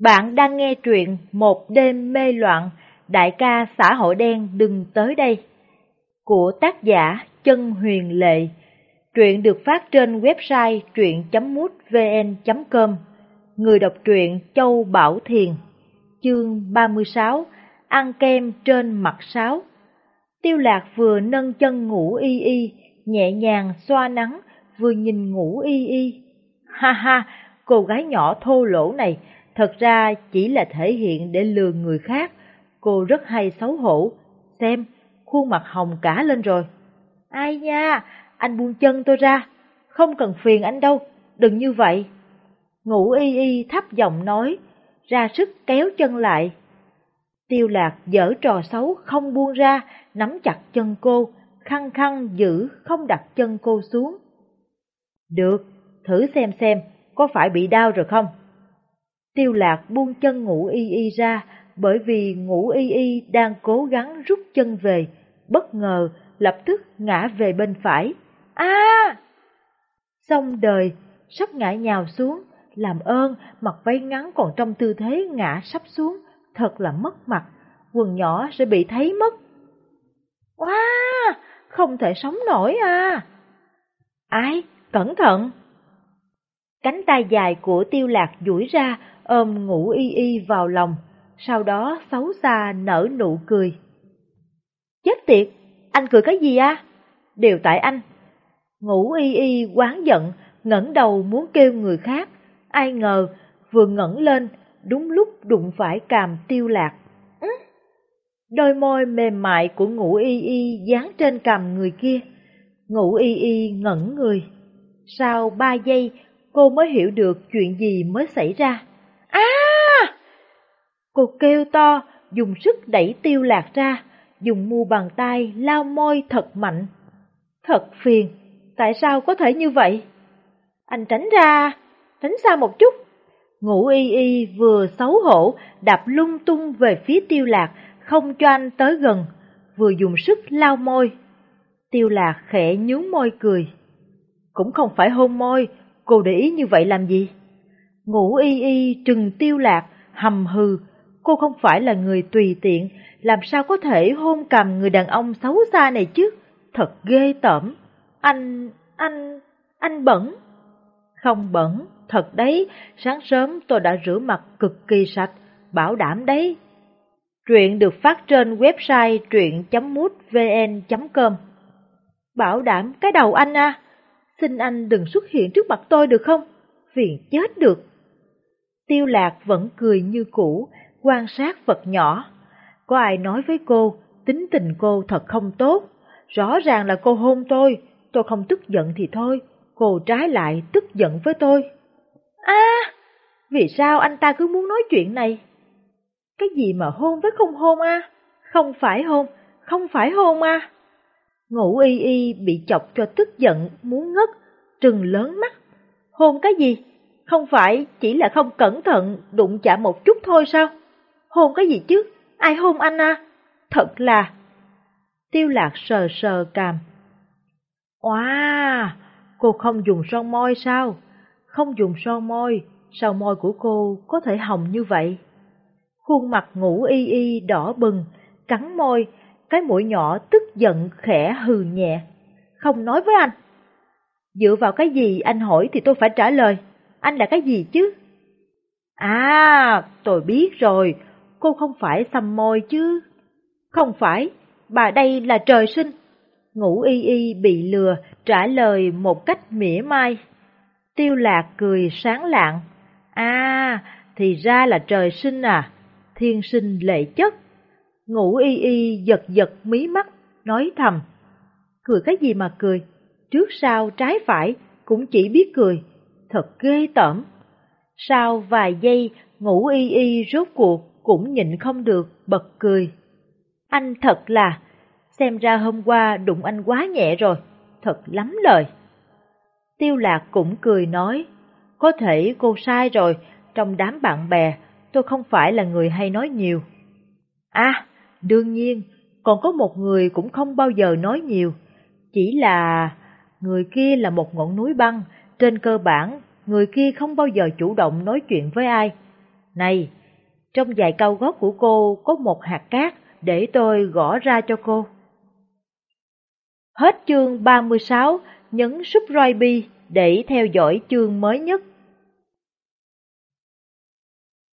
Bạn đang nghe truyện Một đêm mê loạn, đại ca xã hội đen đừng tới đây. Của tác giả Chân Huyền Lệ. Truyện được phát trên website truyện.mútvn.com. Người đọc truyện Châu Bảo Thiền. Chương 36 Ăn kem trên mặt sáo. Tiêu lạc vừa nâng chân ngủ y y, nhẹ nhàng xoa nắng, vừa nhìn ngủ y y. Ha ha, cô gái nhỏ thô lỗ này thật ra chỉ là thể hiện để lừa người khác. Cô rất hay xấu hổ. Xem, khuôn mặt hồng cả lên rồi. Ai nha, anh buông chân tôi ra. Không cần phiền anh đâu, đừng như vậy. Ngủ y y thấp giọng nói, ra sức kéo chân lại. Tiêu lạc dở trò xấu không buông ra, nắm chặt chân cô, khăng khăng giữ không đặt chân cô xuống. Được, thử xem xem, có phải bị đau rồi không? Tiêu lạc buông chân ngủ y y ra, bởi vì ngủ y y đang cố gắng rút chân về, bất ngờ lập tức ngã về bên phải. A! À! Xong đời, sắp ngã nhào xuống, làm ơn mặc váy ngắn còn trong tư thế ngã sắp xuống, thật là mất mặt, quần nhỏ sẽ bị thấy mất. Wow, không thể sống nổi à! Ai? Cẩn thận! Cánh tay dài của tiêu lạc duỗi ra, ôm ngủ y y vào lòng, sau đó xấu xa nở nụ cười. Chết tiệt, anh cười cái gì à? Đều tại anh. Ngủ y y quán giận, ngẩng đầu muốn kêu người khác, ai ngờ vừa ngẩng lên, đúng lúc đụng phải càm tiêu lạc. Ừ? Đôi môi mềm mại của ngủ y y dán trên cằm người kia. Ngủ y y ngẩn người. Sau ba giây, cô mới hiểu được chuyện gì mới xảy ra. À! Cô kêu to, dùng sức đẩy tiêu lạc ra, dùng mu bàn tay lao môi thật mạnh. Thật phiền, tại sao có thể như vậy? Anh tránh ra, tránh xa một chút. Ngũ y y vừa xấu hổ, đạp lung tung về phía tiêu lạc, không cho anh tới gần, vừa dùng sức lao môi. Tiêu lạc khẽ nhướng môi cười. Cũng không phải hôn môi, cô để ý như vậy làm gì? Ngũ y y trừng tiêu lạc, hầm hừ, cô không phải là người tùy tiện, làm sao có thể hôn cầm người đàn ông xấu xa này chứ? Thật ghê tởm. Anh, anh, anh bẩn. Không bẩn, thật đấy, sáng sớm tôi đã rửa mặt cực kỳ sạch, bảo đảm đấy. Truyện được phát trên website truyện.mútvn.com Bảo đảm cái đầu anh à, xin anh đừng xuất hiện trước mặt tôi được không? Phiền chết được. Tiêu lạc vẫn cười như cũ, quan sát vật nhỏ. Có ai nói với cô, tính tình cô thật không tốt. Rõ ràng là cô hôn tôi, tôi không tức giận thì thôi, cô trái lại tức giận với tôi. À, vì sao anh ta cứ muốn nói chuyện này? Cái gì mà hôn với không hôn à? Không phải hôn, không phải hôn à? Ngủ y y bị chọc cho tức giận, muốn ngất, trừng lớn mắt. Hôn cái gì? Không phải chỉ là không cẩn thận đụng chạm một chút thôi sao? Hôn cái gì chứ? Ai hôn anh à? Thật là... Tiêu lạc sờ sờ cằm. Wow, cô không dùng son môi sao? Không dùng son môi, sao môi của cô có thể hồng như vậy? Khuôn mặt ngủ y y đỏ bừng, cắn môi, cái mũi nhỏ tức giận khẽ hừ nhẹ. Không nói với anh. Dựa vào cái gì anh hỏi thì tôi phải trả lời anh là cái gì chứ? À, tôi biết rồi, cô không phải xăm môi chứ. Không phải, bà đây là trời sinh. Ngũ y y bị lừa, trả lời một cách mỉa mai. Tiêu lạc cười sáng lạng. À, thì ra là trời sinh à, thiên sinh lệ chất. Ngủ y y giật giật mí mắt, nói thầm. Cười cái gì mà cười, trước sau trái phải cũng chỉ biết cười, thật ghê tởm. Sau vài giây, ngủ y y rốt cuộc cũng nhịn không được, bật cười. Anh thật là, xem ra hôm qua đụng anh quá nhẹ rồi, thật lắm lời. Tiêu lạc cũng cười nói, có thể cô sai rồi, trong đám bạn bè, tôi không phải là người hay nói nhiều. À, đương nhiên, còn có một người cũng không bao giờ nói nhiều, chỉ là người kia là một ngọn núi băng, trên cơ bản, người kia không bao giờ chủ động nói chuyện với ai. Này, trong giày cao gót của cô có một hạt cát, để tôi gõ ra cho cô. Hết chương 36, nhấn subscribe để theo dõi chương mới nhất.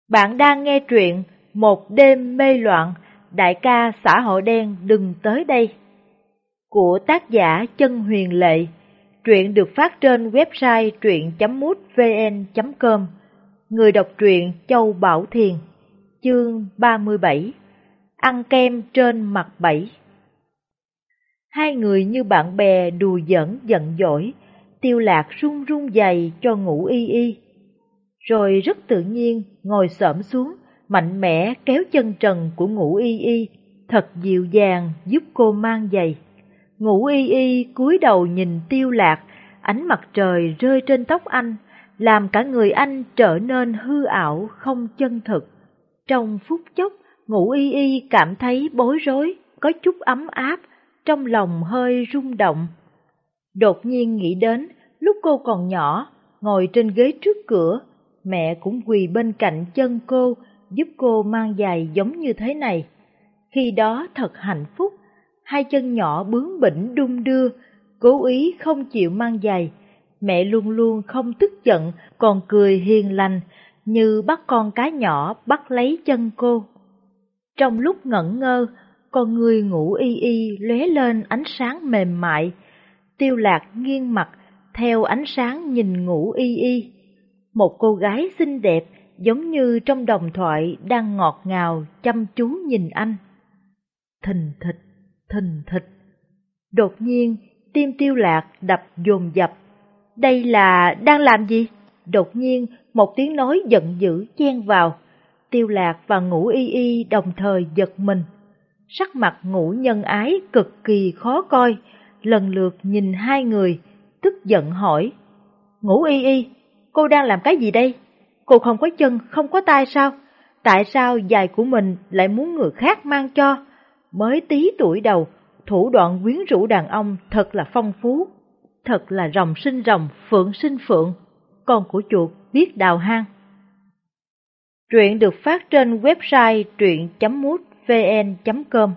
Bạn đang nghe truyện Một đêm mê loạn, đại ca xã hội đen đừng tới đây. Của tác giả Chân Huyền Lệ. Truyện được phát trên website truyện.mútvn.com. Người đọc truyện Châu Bảo Thiền. Chương 37 Ăn kem trên mặt bảy Hai người như bạn bè đùa giỡn giận dỗi, tiêu lạc run run dày cho ngủ y y. Rồi rất tự nhiên ngồi xổm xuống, mạnh mẽ kéo chân trần của ngủ y y, thật dịu dàng giúp cô mang giày. Ngủ y y cúi đầu nhìn tiêu lạc, ánh mặt trời rơi trên tóc anh, làm cả người anh trở nên hư ảo không chân thực. Trong phút chốc, ngủ y y cảm thấy bối rối, có chút ấm áp, trong lòng hơi rung động. Đột nhiên nghĩ đến, lúc cô còn nhỏ, ngồi trên ghế trước cửa, mẹ cũng quỳ bên cạnh chân cô, giúp cô mang giày giống như thế này. Khi đó thật hạnh phúc, hai chân nhỏ bướng bỉnh đung đưa, cố ý không chịu mang giày. Mẹ luôn luôn không tức giận, còn cười hiền lành, như bắt con cá nhỏ bắt lấy chân cô. Trong lúc ngẩn ngơ, con người ngủ y y lóe lên ánh sáng mềm mại. Tiêu lạc nghiêng mặt, theo ánh sáng nhìn ngủ y y. Một cô gái xinh đẹp, giống như trong đồng thoại đang ngọt ngào, chăm chú nhìn anh. Thình thịch, thình thịch. Đột nhiên, tim tiêu lạc đập dồn dập. Đây là đang làm gì? Đột nhiên, một tiếng nói giận dữ chen vào. Tiêu lạc và ngũ y y đồng thời giật mình. Sắc mặt ngũ nhân ái cực kỳ khó coi, lần lượt nhìn hai người, tức giận hỏi. Ngũ y y, cô đang làm cái gì đây? Cô không có chân, không có tay sao? Tại sao giày của mình lại muốn người khác mang cho? Mới tí tuổi đầu, thủ đoạn quyến rũ đàn ông thật là phong phú. Thật là rồng sinh rồng, phượng sinh phượng. Con của chuột biết đào hang. Truyện được phát trên website truyện.mútvn.com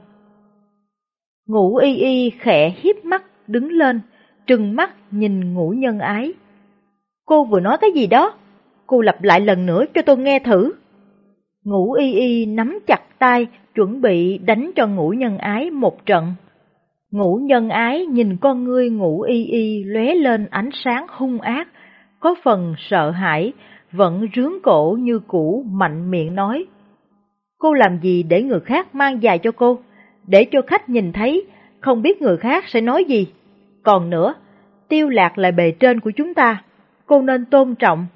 Ngũ y y khẽ hiếp mắt đứng lên, trừng mắt nhìn ngũ nhân ái. Cô vừa nói cái gì đó? Cô lặp lại lần nữa cho tôi nghe thử. Ngũ y y nắm chặt tay, chuẩn bị đánh cho ngũ nhân ái một trận. Ngũ nhân ái nhìn con ngươi ngũ y y lóe lên ánh sáng hung ác, có phần sợ hãi, vẫn rướng cổ như cũ mạnh miệng nói. Cô làm gì để người khác mang dài cho cô, để cho khách nhìn thấy, không biết người khác sẽ nói gì. Còn nữa, tiêu lạc là bề trên của chúng ta, cô nên tôn trọng.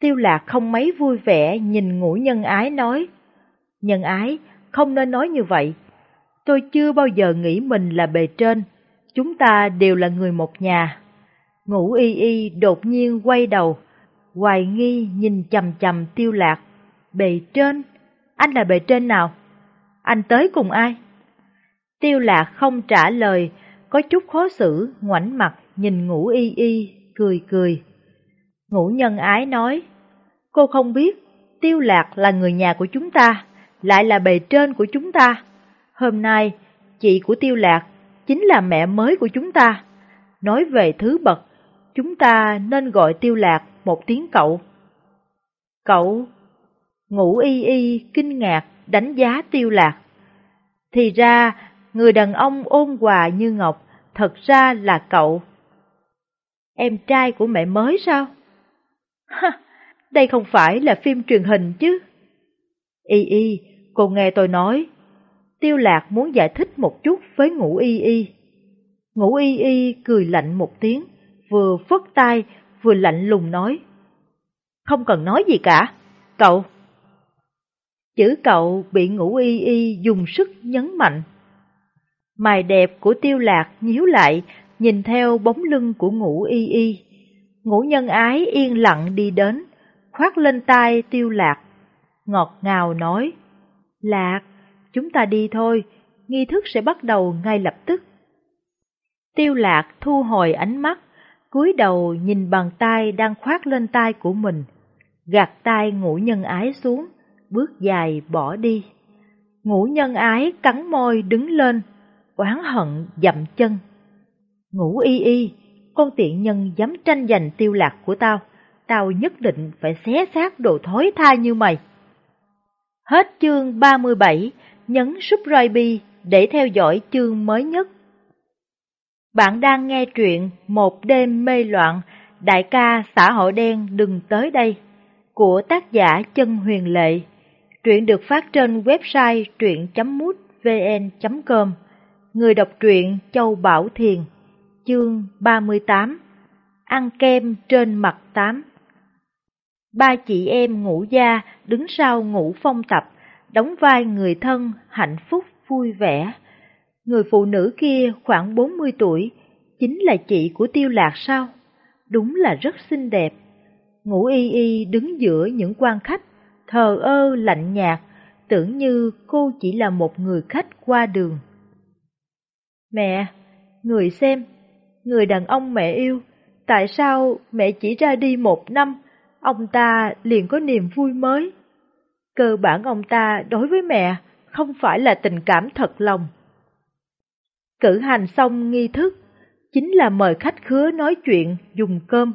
Tiêu lạc không mấy vui vẻ nhìn ngũ nhân ái nói. Nhân ái, không nên nói như vậy. Tôi chưa bao giờ nghĩ mình là bề trên, chúng ta đều là người một nhà. Ngũ y y đột nhiên quay đầu, hoài nghi nhìn chầm chầm tiêu lạc. Bề trên? Anh là bề trên nào? Anh tới cùng ai? Tiêu lạc không trả lời, có chút khó xử, ngoảnh mặt nhìn ngũ y y, cười cười. Ngũ nhân ái nói, cô không biết, tiêu lạc là người nhà của chúng ta, lại là bề trên của chúng ta. Hôm nay, chị của tiêu lạc chính là mẹ mới của chúng ta. Nói về thứ bậc, chúng ta nên gọi tiêu lạc một tiếng cậu. Cậu, Ngũ y y kinh ngạc đánh giá tiêu lạc. Thì ra, người đàn ông ôn hòa như ngọc, thật ra là cậu. Em trai của mẹ mới sao? Ha, đây không phải là phim truyền hình chứ. Y y, cô nghe tôi nói. Tiêu lạc muốn giải thích một chút với ngũ y y. Ngũ y y cười lạnh một tiếng, vừa phất tay vừa lạnh lùng nói. Không cần nói gì cả, cậu. Chữ cậu bị ngũ y y dùng sức nhấn mạnh. Mài đẹp của tiêu lạc nhíu lại, nhìn theo bóng lưng của ngũ y y. Ngũ nhân ái yên lặng đi đến, khoát lên tai tiêu lạc, ngọt ngào nói. Lạc, chúng ta đi thôi, nghi thức sẽ bắt đầu ngay lập tức. Tiêu lạc thu hồi ánh mắt, cúi đầu nhìn bàn tay đang khoát lên tay của mình. gạt tay ngũ nhân ái xuống, bước dài bỏ đi. Ngũ nhân ái cắn môi đứng lên, oán hận dậm chân. Ngũ y y, con tiện nhân dám tranh giành tiêu lạc của tao, tao nhất định phải xé xác đồ thối tha như mày. Hết chương 37, nhấn subscribe để theo dõi chương mới nhất. Bạn đang nghe truyện Một đêm mê loạn, đại ca xã hội đen đừng tới đây, của tác giả Chân Huyền Lệ. Truyện được phát trên website truyện.mútvn.com. Người đọc truyện Châu Bảo Thiền, chương 38. Ăn kem trên mặt tám. Ba chị em ngủ gia đứng sau ngủ phong tập, đóng vai người thân hạnh phúc vui vẻ. Người phụ nữ kia khoảng 40 tuổi, chính là chị của Tiêu Lạc sao? Đúng là rất xinh đẹp. Ngũ y y đứng giữa những quan khách, thờ ơ lạnh nhạt, tưởng như cô chỉ là một người khách qua đường. Mẹ, người xem, người đàn ông mẹ yêu, tại sao mẹ chỉ ra đi một năm, ông ta liền có niềm vui mới? Cơ bản ông ta đối với mẹ không phải là tình cảm thật lòng. Cử hành xong nghi thức, chính là mời khách khứa nói chuyện dùng cơm.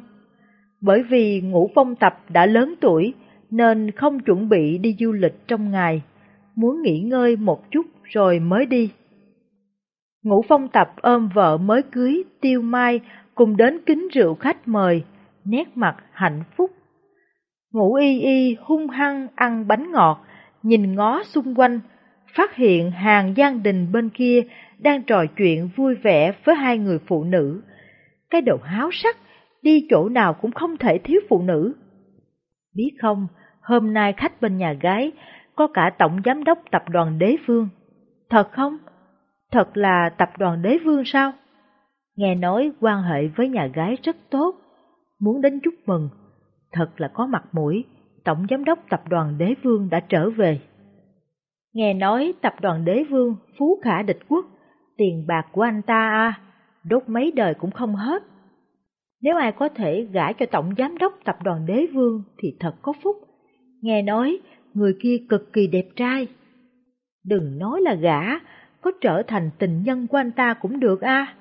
Bởi vì ngũ phong tập đã lớn tuổi nên không chuẩn bị đi du lịch trong ngày, muốn nghỉ ngơi một chút rồi mới đi. Ngũ phong tập ôm vợ mới cưới Tiêu Mai cùng đến kính rượu khách mời, nét mặt hạnh phúc. Ngũ y y hung hăng ăn bánh ngọt, nhìn ngó xung quanh, phát hiện hàng gian đình bên kia đang trò chuyện vui vẻ với hai người phụ nữ. Cái đầu háo sắc, đi chỗ nào cũng không thể thiếu phụ nữ. Biết không, hôm nay khách bên nhà gái có cả tổng giám đốc tập đoàn đế phương. Thật không? Thật là tập đoàn đế vương sao? Nghe nói quan hệ với nhà gái rất tốt, muốn đến chúc mừng. Thật là có mặt mũi, tổng giám đốc tập đoàn đế vương đã trở về. Nghe nói tập đoàn đế vương phú khả địch quốc, tiền bạc của anh ta à, đốt mấy đời cũng không hết. Nếu ai có thể gả cho tổng giám đốc tập đoàn đế vương thì thật có phúc. Nghe nói người kia cực kỳ đẹp trai. Đừng nói là gả, có trở thành tình nhân của anh ta cũng được a. À.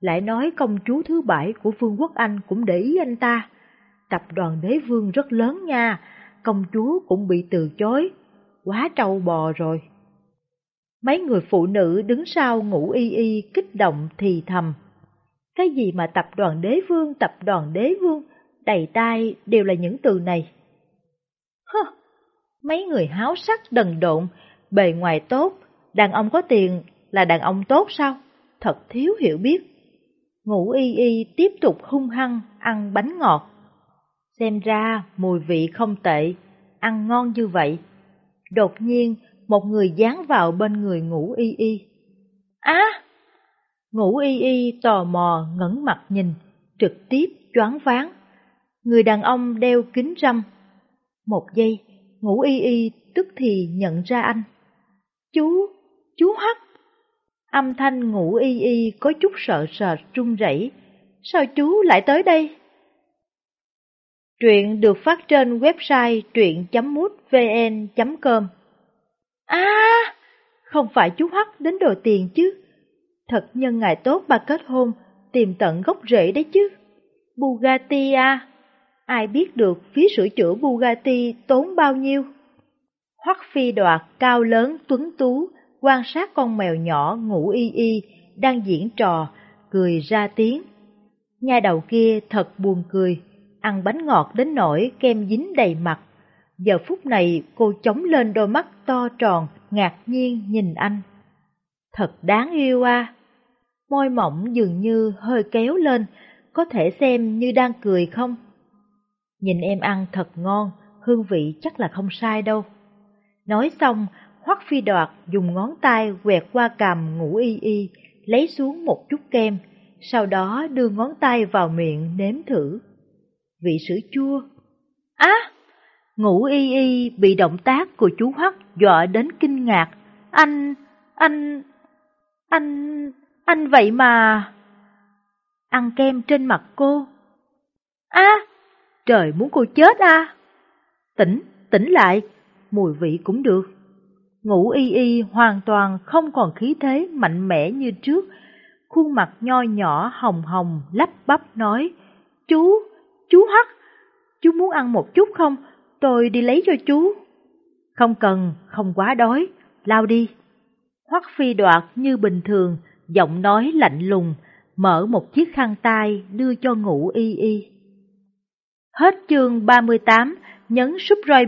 Lại nói công chúa thứ bảy của Vương quốc Anh cũng để ý anh ta. Tập đoàn đế vương rất lớn nha, công chúa cũng bị từ chối. Quá trâu bò rồi. Mấy người phụ nữ đứng sau ngủ y y kích động thì thầm. Cái gì mà tập đoàn đế vương, tập đoàn đế vương, đầy tai đều là những từ này. Hơ, mấy người háo sắc đần độn, bề ngoài tốt, đàn ông có tiền là đàn ông tốt sao? Thật thiếu hiểu biết. Ngủ y y tiếp tục hung hăng ăn bánh ngọt. Xem ra mùi vị không tệ, ăn ngon như vậy. Đột nhiên, một người dán vào bên người ngủ y y. Á! ngủ y y tò mò ngẩng mặt nhìn, trực tiếp choáng váng. Người đàn ông đeo kính râm. Một giây, ngủ y y tức thì nhận ra anh. Chú. Âm thanh ngủ y y có chút sợ sệt run rẩy. Sao chú lại tới đây? Truyện được phát trên website truyện.mútvn.com À, không phải chú Hắc đến đòi tiền chứ. Thật nhân ngày tốt bà kết hôn, tìm tận gốc rễ đấy chứ. Bugatti à, ai biết được phí sửa chữa Bugatti tốn bao nhiêu? Hoắc phi đoạt cao lớn tuấn tú, quan sát con mèo nhỏ ngủ y y, đang diễn trò, cười ra tiếng. Nhà đầu kia thật buồn cười, ăn bánh ngọt đến nỗi kem dính đầy mặt. Giờ phút này cô chống lên đôi mắt to tròn, ngạc nhiên nhìn anh. Thật đáng yêu à! Môi mỏng dường như hơi kéo lên, có thể xem như đang cười không? Nhìn em ăn thật ngon, hương vị chắc là không sai đâu. Nói xong, Hoắc Phi Đoạt dùng ngón tay quẹt qua cằm ngủ y y, lấy xuống một chút kem, sau đó đưa ngón tay vào miệng nếm thử. Vị sữa chua. Á! À, ngủ y y bị động tác của chú Hoắc dọa đến kinh ngạc. Anh, anh, anh, anh vậy mà... Ăn kem trên mặt cô. Á! trời muốn cô chết à! Tỉnh, tỉnh lại, mùi vị cũng được. Ngũ y y hoàn toàn không còn khí thế mạnh mẽ như trước, khuôn mặt nho nhỏ hồng hồng lắp bắp nói, Chú, chú Hắc, chú muốn ăn một chút không? Tôi đi lấy cho chú. Không cần, không quá đói, lao đi. Hoắc phi đoạt như bình thường, giọng nói lạnh lùng, mở một chiếc khăn tay đưa cho Ngũ y y. Hết chương 38, nhấn subscribe